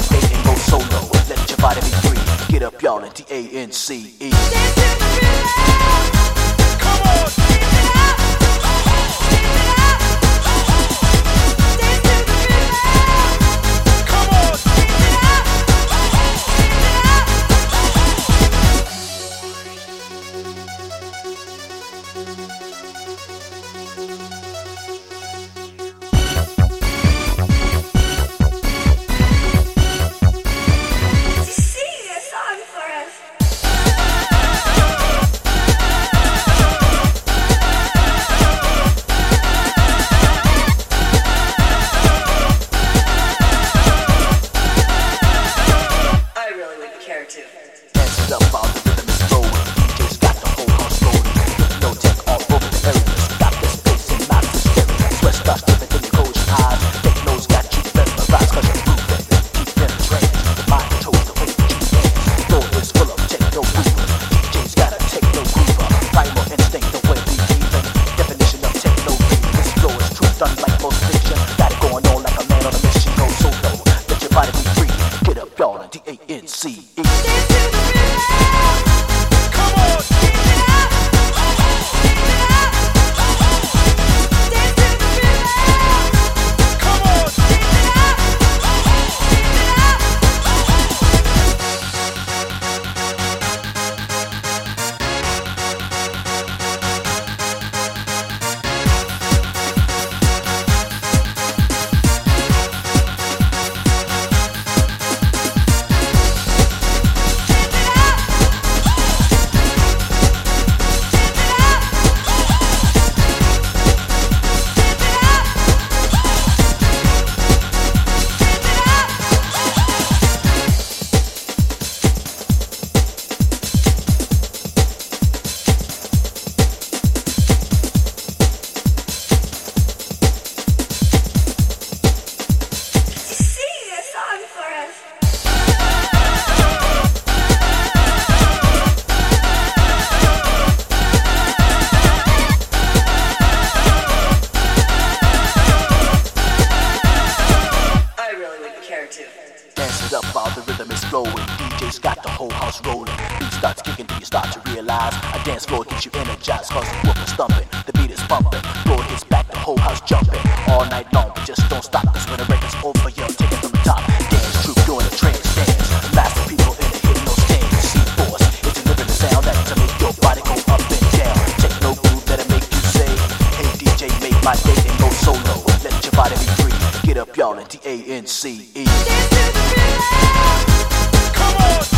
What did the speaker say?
day and go solo let your body be free. Get up, y'all, at the A-N-C-E. DJ's got the whole house rolling. Beat starts kicking, do you start to realize a dance floor gets you energized? Cause the whoop is thumping, the beat is pumping. Floor hits back, the whole house jumping. All night long, but just don't stop. Cause when the record's over, you'll take it from the top. Dance troupe doing a trance dance. Master people in the hypno stand. See force, it's delivering the sound that to make your body go up and down. Techno groove that'll make you say, Hey DJ, make my day and go solo. Let your body be free. Get up, y'all, and D-A-N-C-E. Come on.